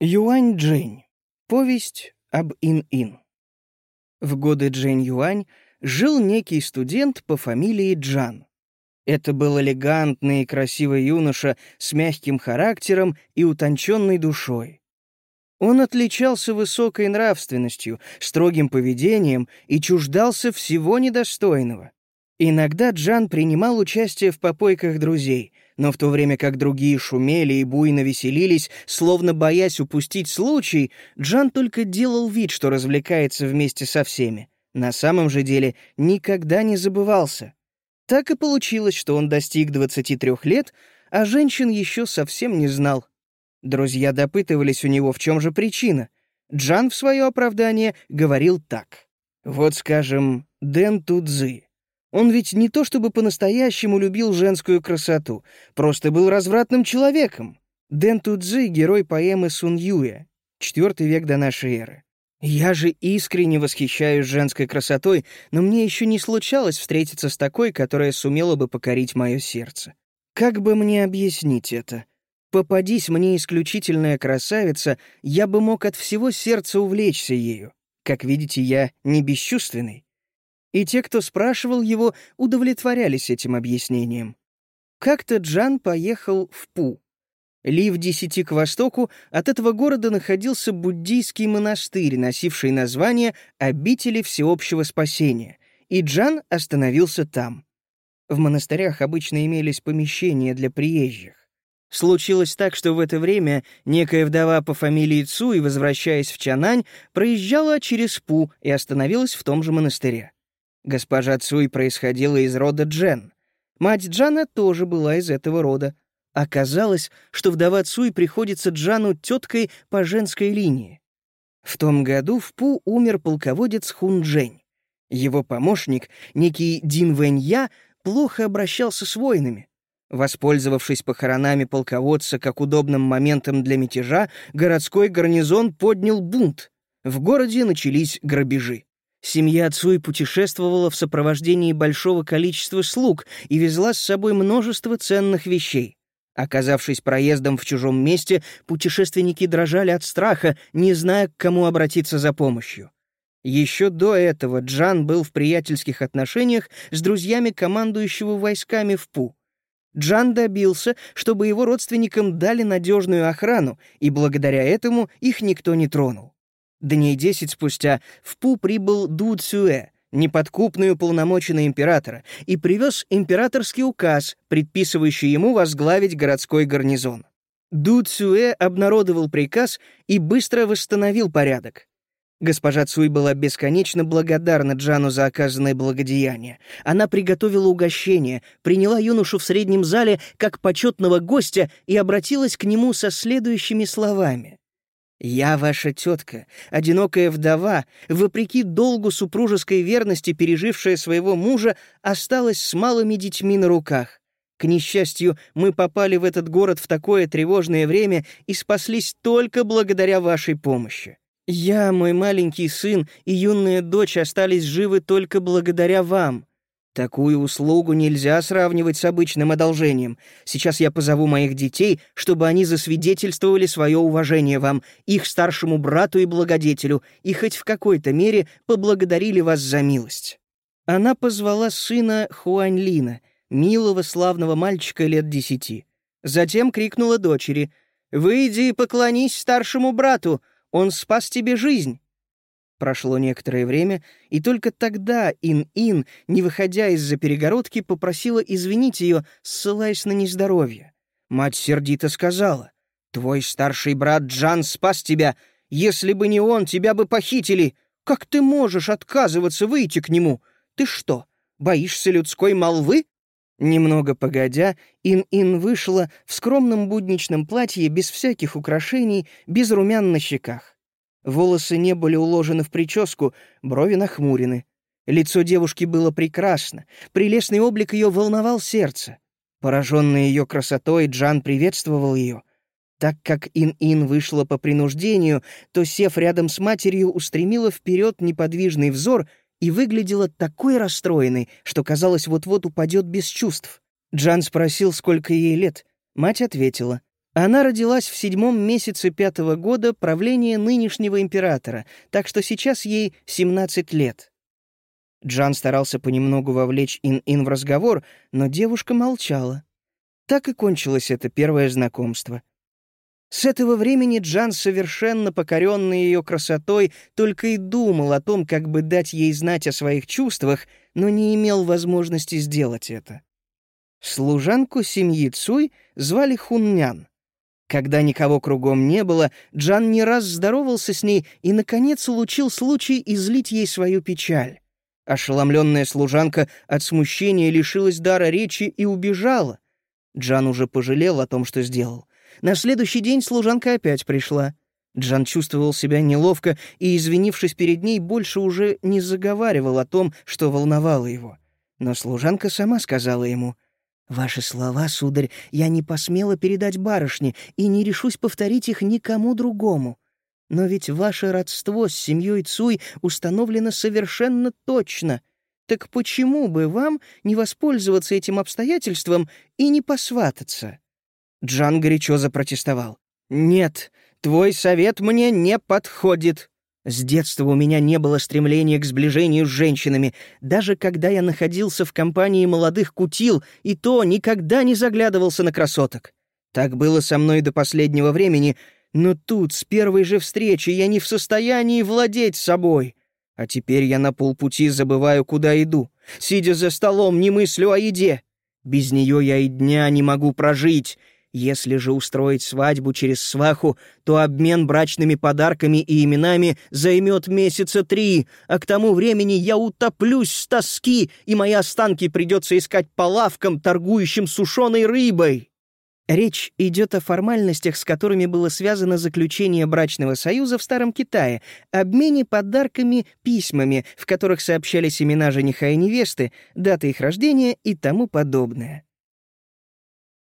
Юань Джень. Повесть об Ин-Ин. В годы Джень Юань жил некий студент по фамилии Джан. Это был элегантный и красивый юноша с мягким характером и утонченной душой. Он отличался высокой нравственностью, строгим поведением и чуждался всего недостойного. Иногда Джан принимал участие в попойках друзей, но в то время как другие шумели и буйно веселились, словно боясь упустить случай, Джан только делал вид, что развлекается вместе со всеми. На самом же деле никогда не забывался. Так и получилось, что он достиг 23 лет, а женщин еще совсем не знал. Друзья допытывались у него, в чем же причина. Джан в свое оправдание говорил так. «Вот, скажем, Дэн Тудзы. Он ведь не то чтобы по-настоящему любил женскую красоту, просто был развратным человеком. Дэн Тудзи — герой поэмы Сун Юя, IV век до нашей эры. Я же искренне восхищаюсь женской красотой, но мне еще не случалось встретиться с такой, которая сумела бы покорить мое сердце. Как бы мне объяснить это? Попадись мне исключительная красавица, я бы мог от всего сердца увлечься ею. Как видите, я не бесчувственный и те, кто спрашивал его, удовлетворялись этим объяснением. Как-то Джан поехал в Пу. Ли в десяти к востоку от этого города находился буддийский монастырь, носивший название «Обители всеобщего спасения», и Джан остановился там. В монастырях обычно имелись помещения для приезжих. Случилось так, что в это время некая вдова по фамилии Цуй, возвращаясь в Чанань, проезжала через Пу и остановилась в том же монастыре. Госпожа Цуй происходила из рода Джен. Мать Джана тоже была из этого рода. Оказалось, что вдова Цуй приходится Джану теткой по женской линии. В том году в Пу умер полководец Хун Джень. Его помощник, некий Дин Вэнья, плохо обращался с воинами. Воспользовавшись похоронами полководца как удобным моментом для мятежа, городской гарнизон поднял бунт. В городе начались грабежи. Семья Цуй путешествовала в сопровождении большого количества слуг и везла с собой множество ценных вещей. Оказавшись проездом в чужом месте, путешественники дрожали от страха, не зная, к кому обратиться за помощью. Еще до этого Джан был в приятельских отношениях с друзьями командующего войсками в Пу. Джан добился, чтобы его родственникам дали надежную охрану, и благодаря этому их никто не тронул. Дней десять спустя в Пу прибыл Ду Цюэ, неподкупный уполномоченный императора, и привез императорский указ, предписывающий ему возглавить городской гарнизон. Ду Цюэ обнародовал приказ и быстро восстановил порядок. Госпожа Цуй была бесконечно благодарна Джану за оказанное благодеяние. Она приготовила угощение, приняла юношу в среднем зале как почетного гостя и обратилась к нему со следующими словами. «Я ваша тетка, одинокая вдова, вопреки долгу супружеской верности, пережившая своего мужа, осталась с малыми детьми на руках. К несчастью, мы попали в этот город в такое тревожное время и спаслись только благодаря вашей помощи. Я, мой маленький сын и юная дочь остались живы только благодаря вам. Такую услугу нельзя сравнивать с обычным одолжением. Сейчас я позову моих детей, чтобы они засвидетельствовали свое уважение вам, их старшему брату и благодетелю, и хоть в какой-то мере поблагодарили вас за милость». Она позвала сына Хуаньлина, милого славного мальчика лет десяти. Затем крикнула дочери «Выйди и поклонись старшему брату, он спас тебе жизнь». Прошло некоторое время, и только тогда Ин-Ин, не выходя из-за перегородки, попросила извинить ее, ссылаясь на нездоровье. Мать сердито сказала, «Твой старший брат Джан спас тебя. Если бы не он, тебя бы похитили. Как ты можешь отказываться выйти к нему? Ты что, боишься людской молвы?» Немного погодя, Ин-Ин вышла в скромном будничном платье без всяких украшений, без румян на щеках. Волосы не были уложены в прическу, брови нахмурены. Лицо девушки было прекрасно, прелестный облик ее волновал сердце. Пораженный ее красотой, Джан приветствовал ее. Так как Ин-Ин вышла по принуждению, то, сев рядом с матерью, устремила вперед неподвижный взор и выглядела такой расстроенной, что, казалось, вот-вот упадет без чувств. Джан спросил, сколько ей лет. Мать ответила. Она родилась в седьмом месяце пятого года правления нынешнего императора, так что сейчас ей 17 лет. Джан старался понемногу вовлечь Ин-Ин в разговор, но девушка молчала. Так и кончилось это первое знакомство. С этого времени Джан, совершенно покоренный ее красотой, только и думал о том, как бы дать ей знать о своих чувствах, но не имел возможности сделать это. Служанку семьи Цуй звали Хуннян. Когда никого кругом не было, Джан не раз здоровался с ней и, наконец, улучил случай излить ей свою печаль. Ошеломленная служанка от смущения лишилась дара речи и убежала. Джан уже пожалел о том, что сделал. На следующий день служанка опять пришла. Джан чувствовал себя неловко и, извинившись перед ней, больше уже не заговаривал о том, что волновало его. Но служанка сама сказала ему — Ваши слова, сударь, я не посмела передать барышне и не решусь повторить их никому другому. Но ведь ваше родство с семьей Цуй установлено совершенно точно. Так почему бы вам не воспользоваться этим обстоятельством и не посвататься?» Джан горячо запротестовал. «Нет, твой совет мне не подходит. С детства у меня не было стремления к сближению с женщинами. Даже когда я находился в компании молодых кутил, и то никогда не заглядывался на красоток. Так было со мной до последнего времени, но тут, с первой же встречи, я не в состоянии владеть собой. А теперь я на полпути забываю, куда иду. Сидя за столом, не мыслю о еде. Без нее я и дня не могу прожить. Если же устроить свадьбу через сваху, то обмен брачными подарками и именами займет месяца три, а к тому времени я утоплюсь с тоски, и мои останки придется искать по лавкам, торгующим сушеной рыбой. Речь идет о формальностях, с которыми было связано заключение брачного союза в Старом Китае, обмене подарками, письмами, в которых сообщались имена жениха и невесты, дата их рождения и тому подобное.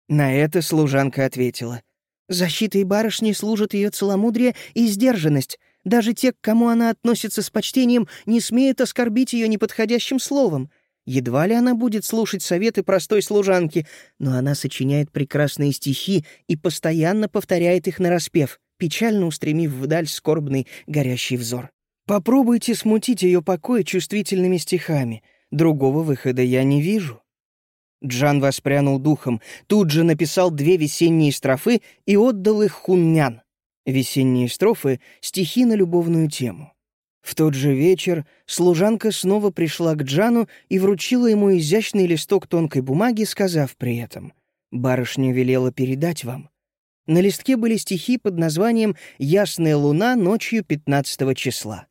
На это служанка ответила. «Защитой барышни служат ее целомудрие и сдержанность. Даже те, к кому она относится с почтением, не смеют оскорбить ее неподходящим словом. Едва ли она будет слушать советы простой служанки, но она сочиняет прекрасные стихи и постоянно повторяет их нараспев, печально устремив вдаль скорбный горящий взор. Попробуйте смутить ее покой чувствительными стихами. Другого выхода я не вижу. Джан воспрянул духом, тут же написал две весенние строфы и отдал их хуннян. Весенние строфы — стихи на любовную тему. В тот же вечер служанка снова пришла к Джану и вручила ему изящный листок тонкой бумаги, сказав при этом «Барышня велела передать вам». На листке были стихи под названием «Ясная луна ночью 15 числа».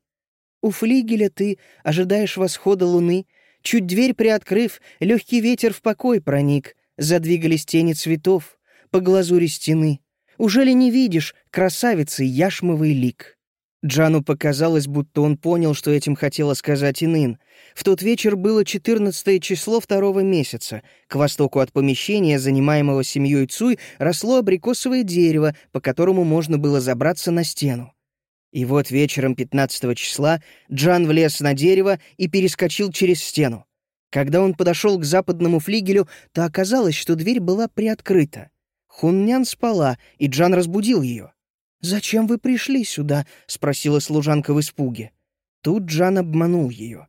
«У флигеля ты ожидаешь восхода луны, Чуть дверь приоткрыв, легкий ветер в покой проник, задвигались тени цветов по глазури стены. Уже ли не видишь, красавицы, яшмовый лик? Джану показалось, будто он понял, что этим хотела сказать Инын. В тот вечер было 14 число второго месяца. К востоку от помещения, занимаемого семьей Цуй, росло абрикосовое дерево, по которому можно было забраться на стену. И вот вечером 15 числа Джан влез на дерево и перескочил через стену. Когда он подошел к западному флигелю, то оказалось, что дверь была приоткрыта. Хуннян спала, и Джан разбудил ее. «Зачем вы пришли сюда?» — спросила служанка в испуге. Тут Джан обманул ее.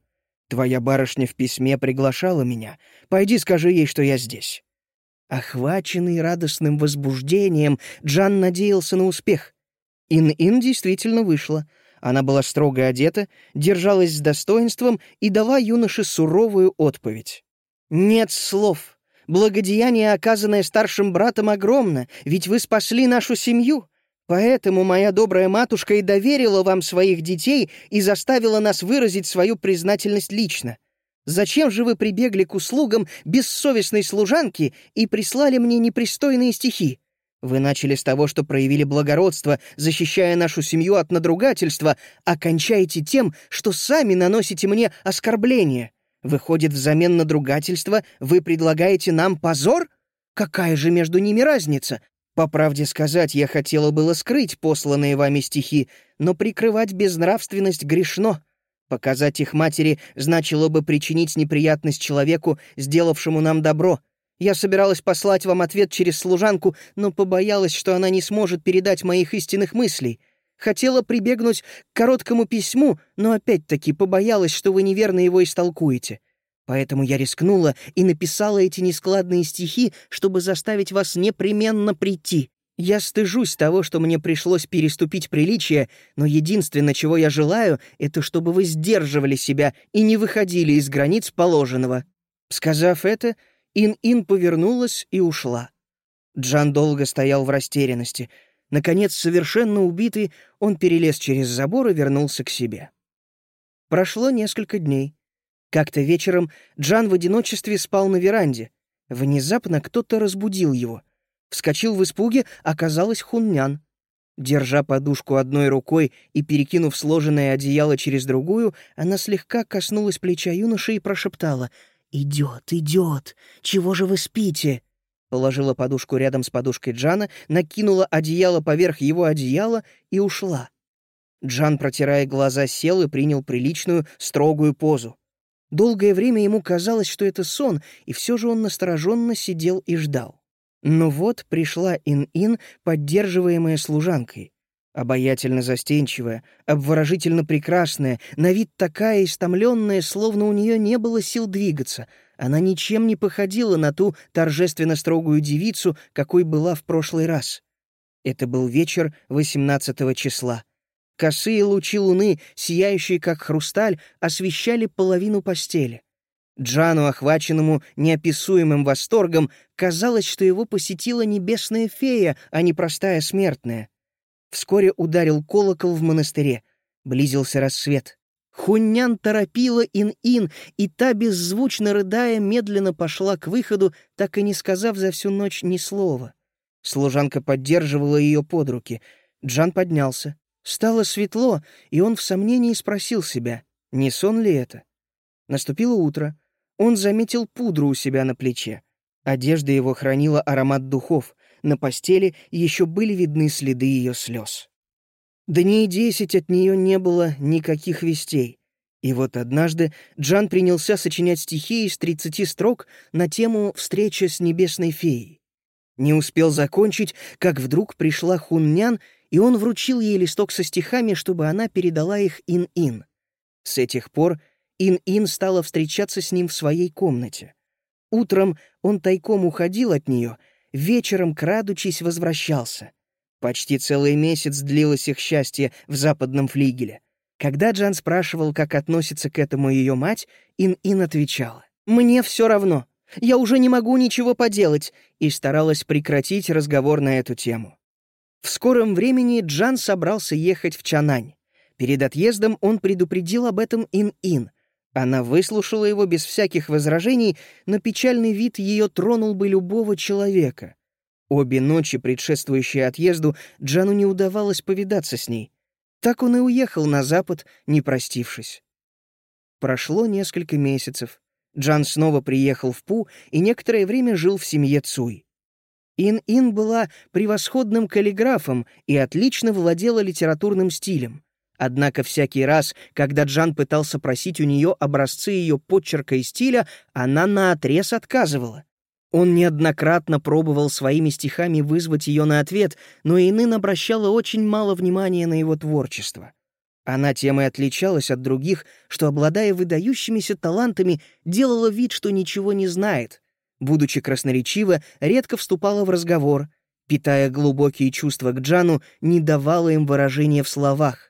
«Твоя барышня в письме приглашала меня. Пойди скажи ей, что я здесь». Охваченный радостным возбуждением, Джан надеялся на успех. Ин-Ин действительно вышла. Она была строго одета, держалась с достоинством и дала юноше суровую отповедь. «Нет слов. Благодеяние, оказанное старшим братом, огромно, ведь вы спасли нашу семью. Поэтому моя добрая матушка и доверила вам своих детей и заставила нас выразить свою признательность лично. Зачем же вы прибегли к услугам бессовестной служанки и прислали мне непристойные стихи? Вы начали с того, что проявили благородство, защищая нашу семью от надругательства, а кончаете тем, что сами наносите мне оскорбление. Выходит, взамен надругательства вы предлагаете нам позор? Какая же между ними разница? По правде сказать, я хотела было скрыть посланные вами стихи, но прикрывать безнравственность грешно. Показать их матери значило бы причинить неприятность человеку, сделавшему нам добро — Я собиралась послать вам ответ через служанку, но побоялась, что она не сможет передать моих истинных мыслей. Хотела прибегнуть к короткому письму, но опять-таки побоялась, что вы неверно его истолкуете. Поэтому я рискнула и написала эти нескладные стихи, чтобы заставить вас непременно прийти. Я стыжусь того, что мне пришлось переступить приличие, но единственное, чего я желаю, это чтобы вы сдерживали себя и не выходили из границ положенного». Сказав это, Ин-Ин повернулась и ушла. Джан долго стоял в растерянности. Наконец, совершенно убитый, он перелез через забор и вернулся к себе. Прошло несколько дней. Как-то вечером Джан в одиночестве спал на веранде. Внезапно кто-то разбудил его. Вскочил в испуге, оказалось Хуннян. Держа подушку одной рукой и перекинув сложенное одеяло через другую, она слегка коснулась плеча юноши и прошептала «Идет, идет! Чего же вы спите?» Положила подушку рядом с подушкой Джана, накинула одеяло поверх его одеяла и ушла. Джан, протирая глаза, сел и принял приличную, строгую позу. Долгое время ему казалось, что это сон, и все же он настороженно сидел и ждал. Но вот пришла Ин-Ин, поддерживаемая служанкой. Обаятельно застенчивая, обворожительно прекрасная, на вид такая истомленная, словно у нее не было сил двигаться. Она ничем не походила на ту торжественно строгую девицу, какой была в прошлый раз. Это был вечер 18 числа. Косые лучи луны, сияющие как хрусталь, освещали половину постели. Джану, охваченному неописуемым восторгом, казалось, что его посетила небесная фея, а не простая смертная. Вскоре ударил колокол в монастыре. Близился рассвет. Хуннян торопила Ин-Ин, и та, беззвучно рыдая, медленно пошла к выходу, так и не сказав за всю ночь ни слова. Служанка поддерживала ее под руки. Джан поднялся. Стало светло, и он в сомнении спросил себя, не сон ли это. Наступило утро. Он заметил пудру у себя на плече. Одежда его хранила аромат духов. На постели еще были видны следы ее слез. Дней десять от нее не было никаких вестей. И вот однажды Джан принялся сочинять стихи из тридцати строк на тему «Встреча с небесной феей». Не успел закончить, как вдруг пришла Хуннян и он вручил ей листок со стихами, чтобы она передала их Ин-Ин. С этих пор Ин-Ин стала встречаться с ним в своей комнате. Утром он тайком уходил от нее, вечером, крадучись, возвращался. Почти целый месяц длилось их счастье в западном флигеле. Когда Джан спрашивал, как относится к этому ее мать, Ин-Ин отвечала, «Мне все равно, я уже не могу ничего поделать», и старалась прекратить разговор на эту тему. В скором времени Джан собрался ехать в Чанань. Перед отъездом он предупредил об этом Ин-Ин. Она выслушала его без всяких возражений, но печальный вид ее тронул бы любого человека. Обе ночи, предшествующие отъезду, Джану не удавалось повидаться с ней. Так он и уехал на запад, не простившись. Прошло несколько месяцев. Джан снова приехал в Пу и некоторое время жил в семье Цуй. Ин-Ин была превосходным каллиграфом и отлично владела литературным стилем. Однако всякий раз, когда Джан пытался просить у нее образцы ее почерка и стиля, она наотрез отказывала. Он неоднократно пробовал своими стихами вызвать ее на ответ, но Инын обращала очень мало внимания на его творчество. Она тем и отличалась от других, что, обладая выдающимися талантами, делала вид, что ничего не знает — будучи красноречива, редко вступала в разговор, питая глубокие чувства к Джану, не давала им выражения в словах.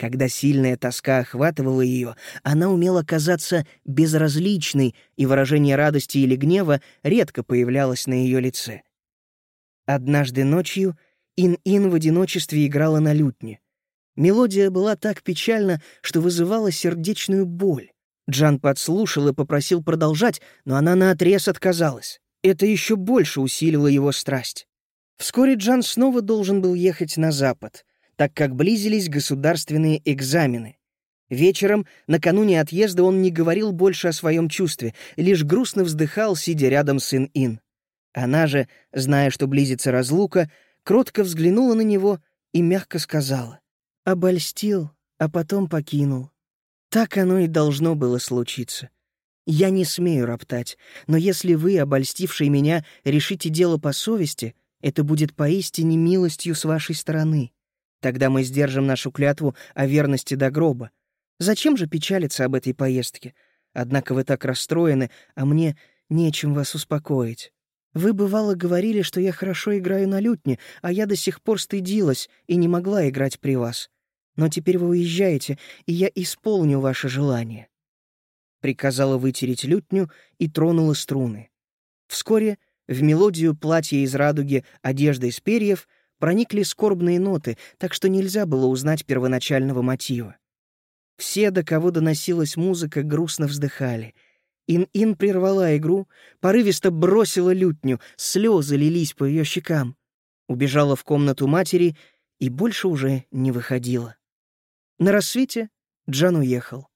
Когда сильная тоска охватывала ее, она умела казаться безразличной, и выражение радости или гнева редко появлялось на ее лице. Однажды ночью Ин-Ин в одиночестве играла на лютне. Мелодия была так печальна, что вызывала сердечную боль. Джан подслушал и попросил продолжать, но она наотрез отказалась. Это еще больше усилило его страсть. Вскоре Джан снова должен был ехать на запад, так как близились государственные экзамены. Вечером, накануне отъезда, он не говорил больше о своем чувстве, лишь грустно вздыхал, сидя рядом с Ин-Ин. Она же, зная, что близится разлука, кротко взглянула на него и мягко сказала. «Обольстил, а потом покинул. Так оно и должно было случиться. Я не смею роптать, но если вы, обольстивший меня, решите дело по совести, это будет поистине милостью с вашей стороны. Тогда мы сдержим нашу клятву о верности до гроба. Зачем же печалиться об этой поездке? Однако вы так расстроены, а мне нечем вас успокоить. Вы, бывало, говорили, что я хорошо играю на лютне, а я до сих пор стыдилась и не могла играть при вас. Но теперь вы уезжаете, и я исполню ваше желание». Приказала вытереть лютню и тронула струны. Вскоре в мелодию платья из радуги, одежда из перьев проникли скорбные ноты, так что нельзя было узнать первоначального мотива. Все, до кого доносилась музыка, грустно вздыхали. Ин-Ин прервала игру, порывисто бросила лютню, слезы лились по ее щекам. Убежала в комнату матери и больше уже не выходила. На рассвете Джан уехал.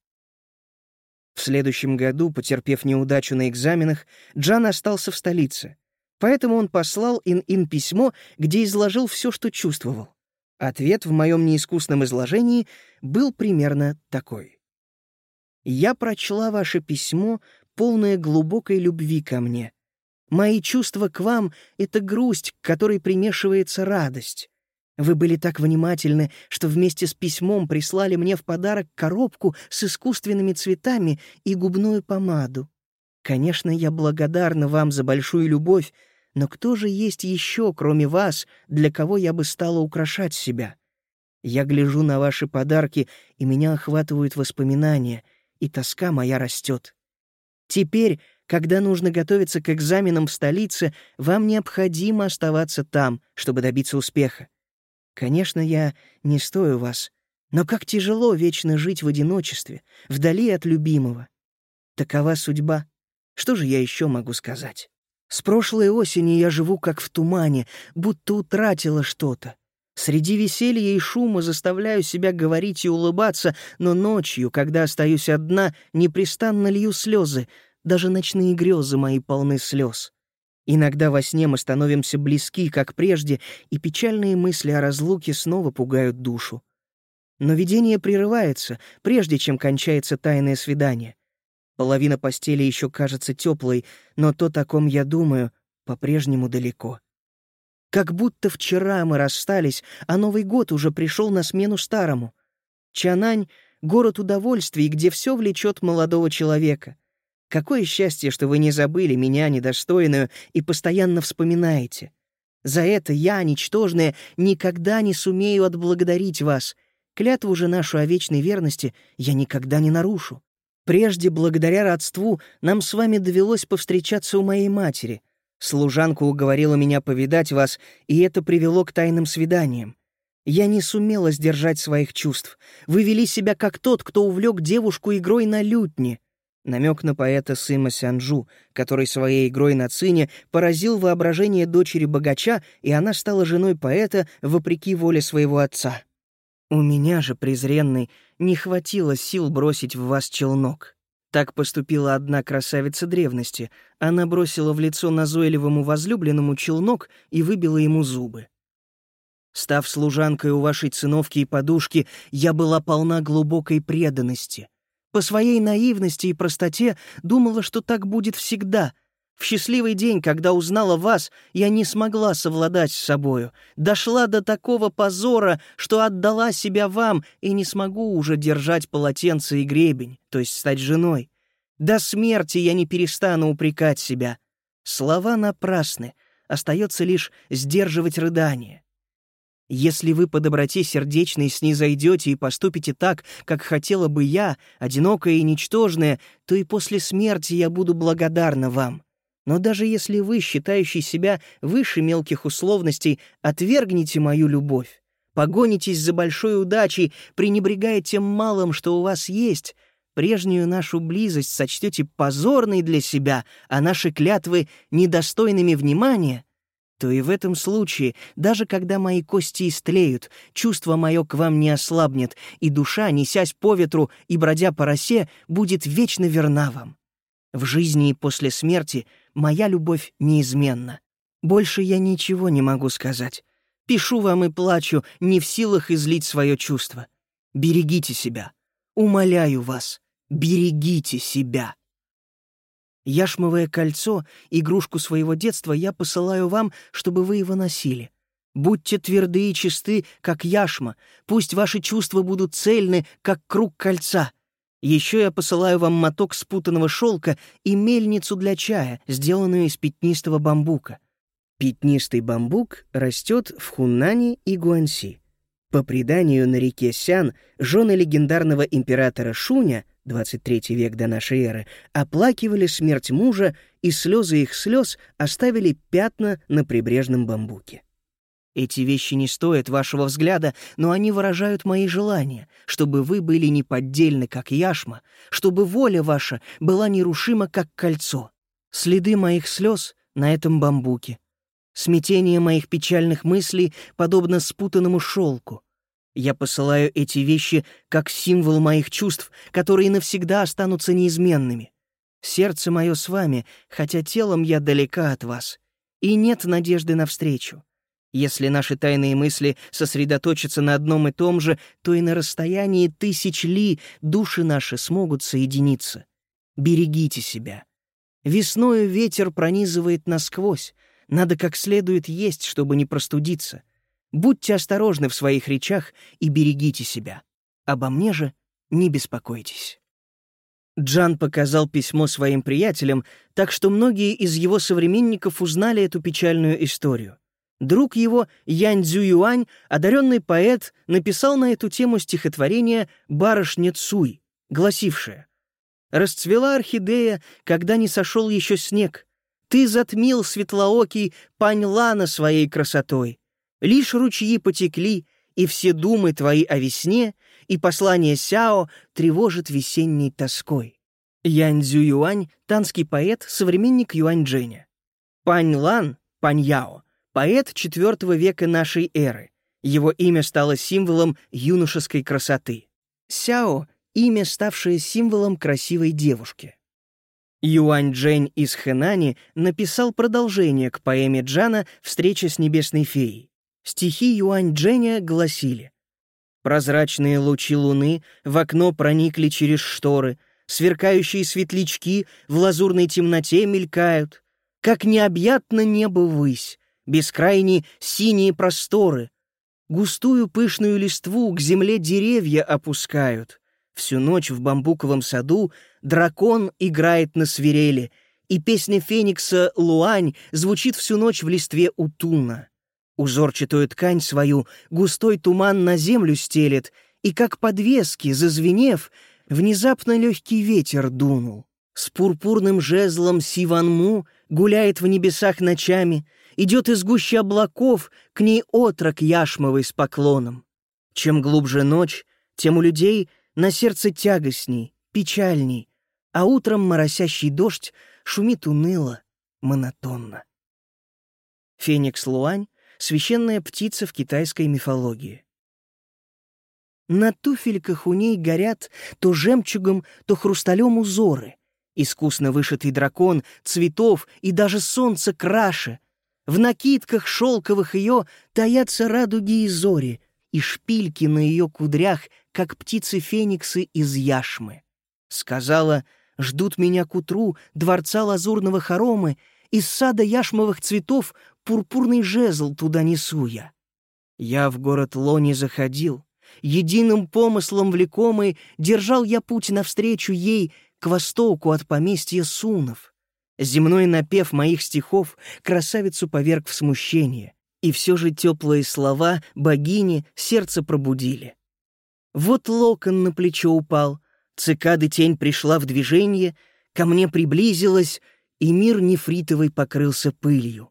В следующем году, потерпев неудачу на экзаменах, Джан остался в столице. Поэтому он послал Ин-Ин письмо, где изложил все, что чувствовал. Ответ в моем неискусном изложении был примерно такой. «Я прочла ваше письмо, полное глубокой любви ко мне. Мои чувства к вам — это грусть, к которой примешивается радость. Вы были так внимательны, что вместе с письмом прислали мне в подарок коробку с искусственными цветами и губную помаду. Конечно, я благодарна вам за большую любовь, но кто же есть еще, кроме вас, для кого я бы стала украшать себя? Я гляжу на ваши подарки, и меня охватывают воспоминания, и тоска моя растет. Теперь, когда нужно готовиться к экзаменам в столице, вам необходимо оставаться там, чтобы добиться успеха. Конечно, я не стою вас, но как тяжело вечно жить в одиночестве, вдали от любимого. Такова судьба. Что же я еще могу сказать? С прошлой осени я живу как в тумане, будто утратила что-то. Среди веселья и шума заставляю себя говорить и улыбаться, но ночью, когда остаюсь одна, непрестанно лью слезы, даже ночные грезы мои полны слез. Иногда во сне мы становимся близки, как прежде, и печальные мысли о разлуке снова пугают душу. Но видение прерывается, прежде чем кончается тайное свидание. Половина постели еще кажется теплой, но то, о ком я думаю, по-прежнему далеко. Как будто вчера мы расстались, а Новый год уже пришел на смену старому. Чанань — город удовольствий, где все влечет молодого человека. Какое счастье, что вы не забыли меня, недостойную, и постоянно вспоминаете. За это я, ничтожная, никогда не сумею отблагодарить вас. Клятву же нашу о вечной верности я никогда не нарушу. Прежде, благодаря родству, нам с вами довелось повстречаться у моей матери. Служанка уговорила меня повидать вас, и это привело к тайным свиданиям. Я не сумела сдержать своих чувств. Вы вели себя как тот, кто увлек девушку игрой на лютне. Намек на поэта Сыма Сянджу, который своей игрой на цине поразил воображение дочери богача, и она стала женой поэта вопреки воле своего отца. У меня же, презренный, не хватило сил бросить в вас челнок. Так поступила одна красавица древности. Она бросила в лицо назойливому возлюбленному челнок и выбила ему зубы. Став служанкой у вашей циновки и подушки, я была полна глубокой преданности. По своей наивности и простоте думала, что так будет всегда — в счастливый день, когда узнала вас, я не смогла совладать с собою. Дошла до такого позора, что отдала себя вам и не смогу уже держать полотенце и гребень, то есть стать женой. До смерти я не перестану упрекать себя. Слова напрасны, остается лишь сдерживать рыдание. Если вы по доброте сердечной снизойдете и поступите так, как хотела бы я, одинокая и ничтожная, то и после смерти я буду благодарна вам. Но даже если вы, считающий себя выше мелких условностей, отвергнете мою любовь, погонитесь за большой удачей, пренебрегая тем малым, что у вас есть, прежнюю нашу близость сочтете позорной для себя, а наши клятвы недостойными внимания, то и в этом случае, даже когда мои кости истлеют, чувство мое к вам не ослабнет, и душа, несясь по ветру и бродя по росе, будет вечно верна вам. В жизни и после смерти моя любовь неизменна. Больше я ничего не могу сказать. Пишу вам и плачу, не в силах излить свое чувство. Берегите себя. Умоляю вас, берегите себя. Яшмовое кольцо, игрушку своего детства, я посылаю вам, чтобы вы его носили. Будьте тверды и чисты, как яшма, пусть ваши чувства будут цельны, как круг кольца. Еще я посылаю вам моток спутанного шелка и мельницу для чая, сделанную из пятнистого бамбука. Пятнистый бамбук растет в Хуннане и Гуанси. По преданию, на реке Сян жены легендарного императора Шуня, 23 век до нашей эры, оплакивали смерть мужа, и слезы их слез оставили пятна на прибрежном бамбуке. Эти вещи не стоят вашего взгляда, но они выражают мои желания, чтобы вы были неподдельны, как яшма, чтобы воля ваша была нерушима, как кольцо. Следы моих слез на этом бамбуке. Смятение моих печальных мыслей подобно спутанному шелку. Я посылаю эти вещи как символ моих чувств, которые навсегда останутся неизменными. Сердце мое с вами, хотя телом я далека от вас, и нет надежды на встречу. Если наши тайные мысли сосредоточатся на одном и том же, то и на расстоянии тысяч ли души наши смогут соединиться. Берегите себя. Весною ветер пронизывает насквозь. Надо как следует есть, чтобы не простудиться. Будьте осторожны в своих речах и берегите себя. Обо мне же не беспокойтесь. Джан показал письмо своим приятелям, так что многие из его современников узнали эту печальную историю. Друг его, Янь Цзююань, одаренный поэт, написал на эту тему стихотворение «Барышня Цуй», гласившее «Расцвела орхидея, когда не сошел еще снег. Ты затмил светлоокий пань Лана своей красотой. Лишь ручьи потекли, и все думы твои о весне, и послание Сяо тревожит весенней тоской». Янь Цзююань, танский поэт, современник Юань Джэня. Пань Лан, Пань Яо, Поэт IV века нашей эры. Его имя стало символом юношеской красоты. Сяо — имя, ставшее символом красивой девушки. Юань Джень из Хэнани написал продолжение к поэме Джана «Встреча с небесной феей». Стихи Юань Дженя гласили «Прозрачные лучи луны в окно проникли через шторы, сверкающие светлячки в лазурной темноте мелькают, как необъятно небо высь, бескрайние синие просторы. Густую пышную листву к земле деревья опускают. Всю ночь в бамбуковом саду дракон играет на свирели, и песня феникса «Луань» звучит всю ночь в листве утуна. Узорчатую ткань свою густой туман на землю стелет, и как подвески, зазвенев, внезапно легкий ветер дунул. С пурпурным жезлом Сиванму гуляет в небесах ночами, идет из гущи облаков, к ней отрок яшмовый с поклоном. Чем глубже ночь, тем у людей на сердце тягостней, печальней, а утром моросящий дождь шумит уныло, монотонно. Феникс Луань — священная птица в китайской мифологии. На туфельках у ней горят то жемчугом, то хрусталем узоры. Искусно вышитый дракон, цветов и даже солнце краше, в накидках шелковых ее таятся радуги и зори, и шпильки на ее кудрях, как птицы-фениксы из яшмы. Сказала, ждут меня к утру дворца лазурного хоромы, из сада яшмовых цветов пурпурный жезл туда несу я. Я в город Лони заходил, единым помыслом влекомый держал я путь навстречу ей к востоку от поместья Сунов. Земной напев моих стихов красавицу поверг в смущение, и все же теплые слова богини сердце пробудили. Вот локон на плечо упал, цикады тень пришла в движение, ко мне приблизилась, и мир нефритовый покрылся пылью.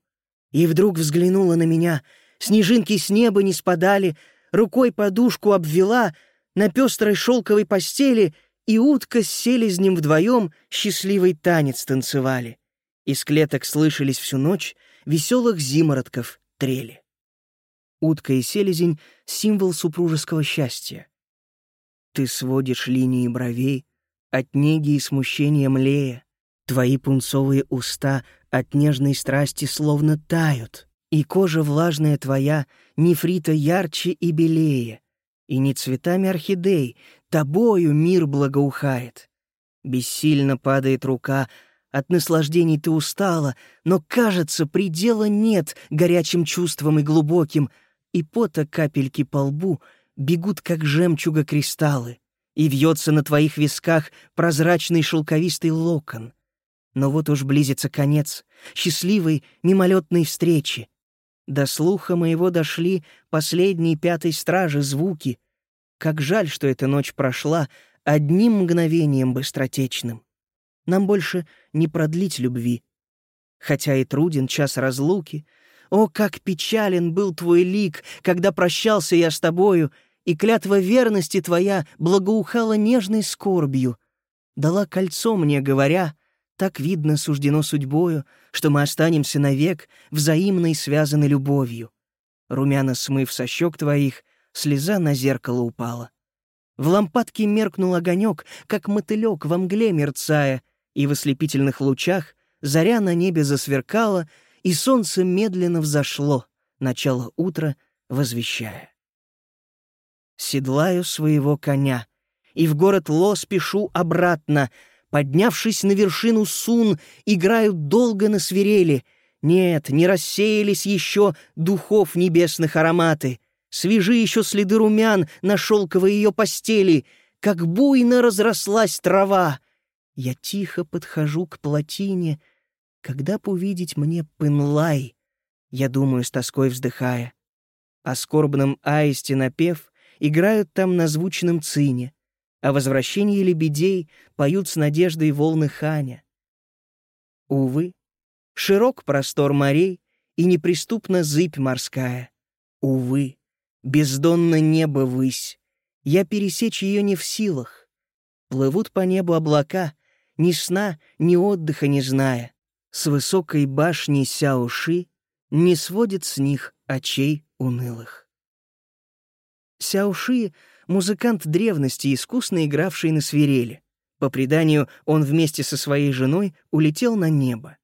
И вдруг взглянула на меня, снежинки с неба не спадали, рукой подушку обвела, на пестрой шелковой постели и утка с селезнем вдвоем счастливый танец танцевали. Из клеток слышались всю ночь веселых зимородков трели. Утка и селезень — символ супружеского счастья. Ты сводишь линии бровей, от неги и смущения млея, твои пунцовые уста от нежной страсти словно тают, и кожа влажная твоя нефрита ярче и белее, и не цветами орхидей, тобою мир благоухает. Бессильно падает рука, От наслаждений ты устала, но, кажется, предела нет горячим чувствам и глубоким, и пота капельки по лбу бегут, как жемчуга кристаллы, и вьется на твоих висках прозрачный шелковистый локон. Но вот уж близится конец счастливой мимолетной встречи. До слуха моего дошли последние пятой стражи звуки. Как жаль, что эта ночь прошла одним мгновением быстротечным нам больше не продлить любви. Хотя и труден час разлуки, о, как печален был твой лик, когда прощался я с тобою, и клятва верности твоя благоухала нежной скорбью. Дала кольцо мне, говоря, так видно суждено судьбою, что мы останемся навек взаимной связаны любовью. Румяна смыв со щек твоих, слеза на зеркало упала. В лампадке меркнул огонек, как мотылек во мгле мерцая — и в ослепительных лучах заря на небе засверкала, и солнце медленно взошло, начало утра возвещая. Седлаю своего коня, и в город Ло спешу обратно, поднявшись на вершину Сун, играют долго на свирели. Нет, не рассеялись еще духов небесных ароматы, свежи еще следы румян на шелковой ее постели, как буйно разрослась трава, я тихо подхожу к плотине, когда б увидеть мне Пынлай, я думаю, с тоской вздыхая. О скорбном аисте напев играют там на звучном цине, о возвращении лебедей поют с надеждой волны Ханя. Увы, широк простор морей и неприступна зыбь морская. Увы, бездонно небо высь, я пересечь ее не в силах. Плывут по небу облака, ни сна, ни отдыха не зная, с высокой башни Сяоши не сводит с них очей унылых. Сяоши — музыкант древности, искусно игравший на свирели. По преданию, он вместе со своей женой улетел на небо.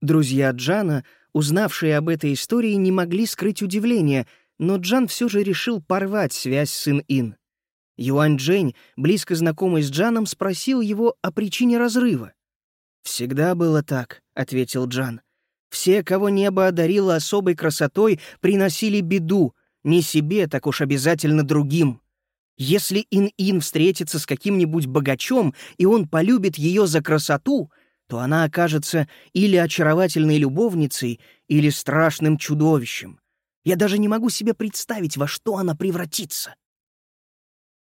Друзья Джана, узнавшие об этой истории, не могли скрыть удивление, но Джан все же решил порвать связь с Ин-Ин. Юань Джень, близко знакомый с Джаном, спросил его о причине разрыва. «Всегда было так», — ответил Джан. «Все, кого небо одарило особой красотой, приносили беду, не себе, так уж обязательно другим. Если Ин-Ин встретится с каким-нибудь богачом, и он полюбит ее за красоту, то она окажется или очаровательной любовницей, или страшным чудовищем. Я даже не могу себе представить, во что она превратится».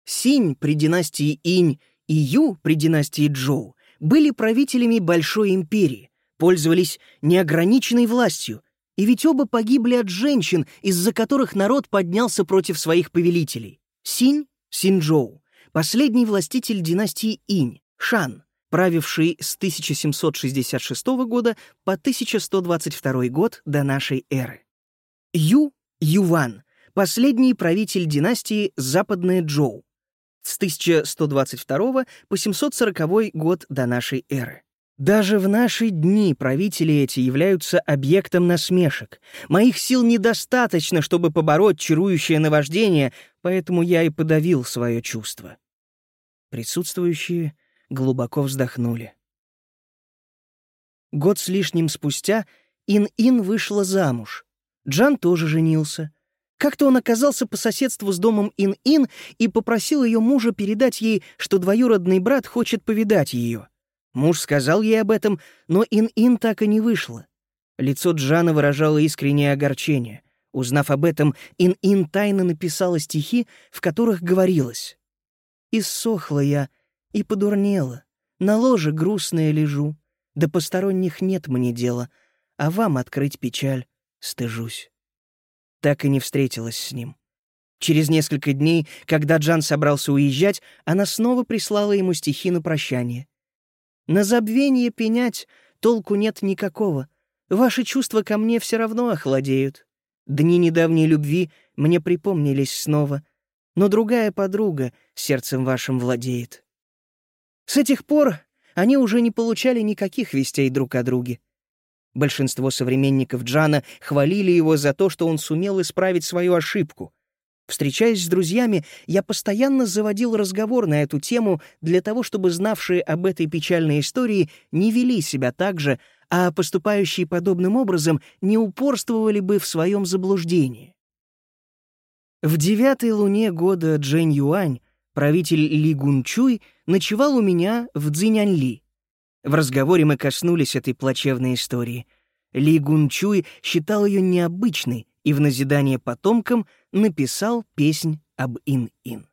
Синь при династии Инь и Ю при династии Джоу были правителями большой империи, пользовались неограниченной властью, и ведь оба погибли от женщин, из-за которых народ поднялся против своих повелителей. Синь — Синьчжоу, последний властитель династии Инь, Шан, правивший с 1766 года по 1122 год до нашей эры. Ю — Юван, последний правитель династии Западная Джоу, с 1122 по 740 год до нашей эры. Даже в наши дни правители эти являются объектом насмешек. Моих сил недостаточно, чтобы побороть чарующее наваждение, поэтому я и подавил свое чувство. Присутствующие глубоко вздохнули. Год с лишним спустя Ин-Ин вышла замуж. Джан тоже женился. Как-то он оказался по соседству с домом Ин-Ин и попросил ее мужа передать ей, что двоюродный брат хочет повидать ее. Муж сказал ей об этом, но Ин-Ин так и не вышла. Лицо Джана выражало искреннее огорчение. Узнав об этом, Ин-Ин тайно написала стихи, в которых говорилось «Иссохла я и подурнела, на ложе грустная лежу, да посторонних нет мне дела, а вам открыть печаль стыжусь» так и не встретилась с ним. Через несколько дней, когда Джан собрался уезжать, она снова прислала ему стихи на прощание. «На забвение пенять толку нет никакого. Ваши чувства ко мне все равно охладеют. Дни недавней любви мне припомнились снова, но другая подруга сердцем вашим владеет». С этих пор они уже не получали никаких вестей друг о друге. Большинство современников Джана хвалили его за то, что он сумел исправить свою ошибку. Встречаясь с друзьями, я постоянно заводил разговор на эту тему для того, чтобы знавшие об этой печальной истории не вели себя так же, а поступающие подобным образом не упорствовали бы в своем заблуждении. В девятой луне года Джэнь Юань правитель Ли Гунчуй ночевал у меня в Цзинянли. В разговоре мы коснулись этой плачевной истории. Ли Гунчуй считал ее необычной и в назидание потомкам написал песнь об Ин-Ин.